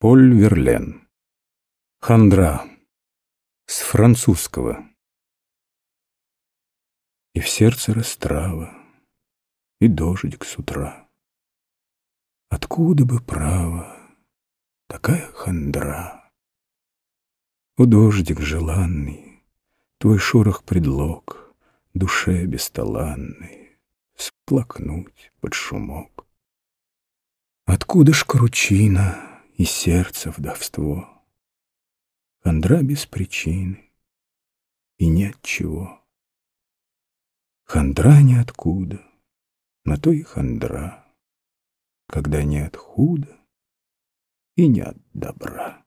Поль Верлен. Хандра. С французского. И в сердце растрава, и дождик с утра. Откуда бы право такая хандра? О, дождик желанный, твой шорох предлог, Душе бесталанной всплакнуть под шумок. Откуда ж кручина? И сердце вдовство. Хандра без причины и нет чего. Хандра ниоткуда, на то и хандра, Когда нет худа и нет добра.